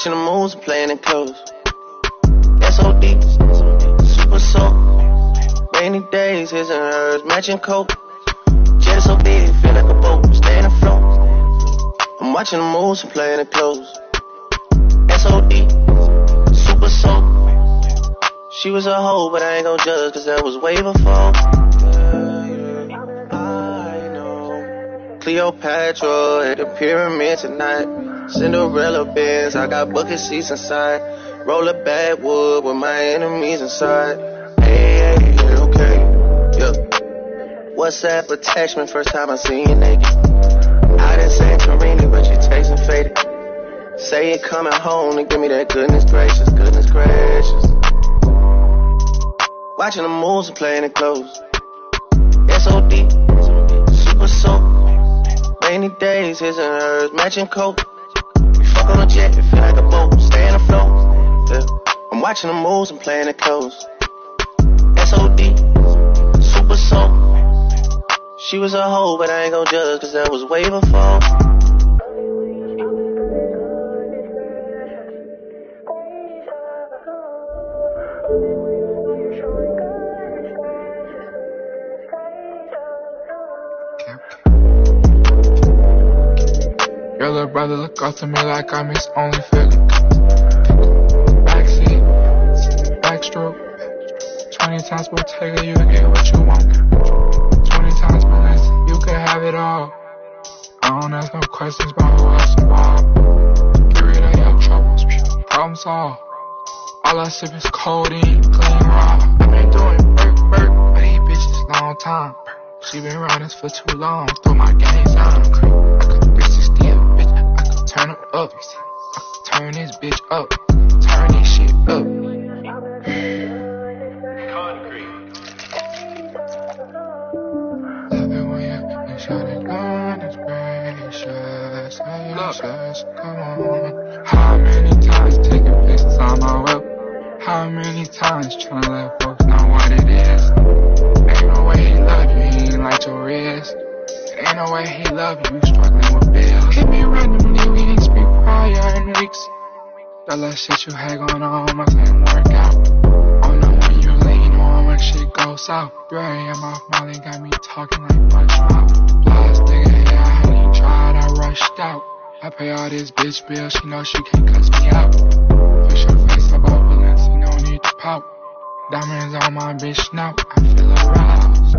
watching the moons playing in colors. SOD, super soul. Rainy days, his and hers, matching coat. Jet so big, feel like a boat, staying afloat. I'm watching the moves and playing it close. SOD, super soul. She was a hoe, but I ain't gon' judge, cause that was way before. Cleopatra at the pyramid tonight. Cinderella bands, I got bucket seats inside. Roll a backwood with my enemies inside. Hey, WhatsApp attachment, first time I seen you naked. I didn't say Santorini, but you texting faded. Say you coming home and give me that goodness gracious, goodness gracious. Watching the moves and playing it close. SOD, super soak. Rainy days, his and hers, matching coat. We fuck on a jet, it feel like a boat, staying afloat. Yeah. I'm watching the moves and playing it close. SOD. She was a hoe, but I ain't gon' judge, cause that was way before. Your little brother look up to me like I'm his only feeling. Backseat, backstroke. 20 times more Taylor, you get what you want. 20 times more less, you can have it all. I don't ask no questions about who else involved. Get rid of your troubles, problem solved. All I sip is codeine, clean raw. i been doing work, work, for these bitches long time. She been riding for too long, throw my games on. I could 360 a bitch, I could turn her up. I could turn this bitch up, on. How many times taking pictures on my whip? How many times trying to let folks know what it is? Ain't no way he love you, he ain't like your wrist. Ain't no way he love you, you struggling with bills. Hit me randomly, we ain't speak prior in weeks. The last shit you had going on must ain't work out. Oh you shit goes south. Right in my Molly got me talking like bunch mouth. Last nigga, I pay all this bitch bill, she know she can't cuss me out. Push your face up opulence, you no need to pout. Diamonds on my bitch now, I feel aroused.